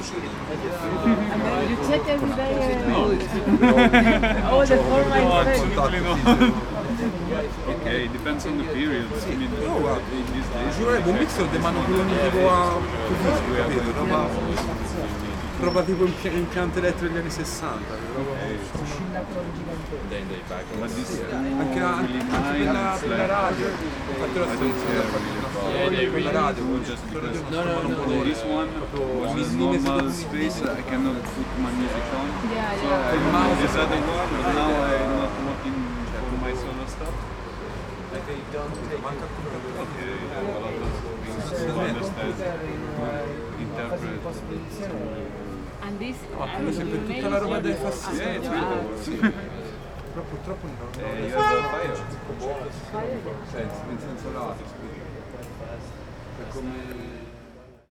You check every day uh, all the formats. Okay, depends on the period. I mean, these days, giurerebbe un mixer di mano tipo a così, capito? Roba, roba tipo impia- impianto elettrico degli anni 60. roba- Then they back on. This anche, anche radio, la radio, no, no, no, no, this one was normal space, I cannot put my music on. Yeah, so yeah. I mouse this other one, but now I'm not working for my solo stuff. Like I don't take it. Okay, I understand, interpret. And this, Ma I come mean, sempre tutta la roba dei it- fastidi. Yeah, it's really Sì. Però purtroppo non Uh, you have a fire. Cioè, nel senso lato. È come...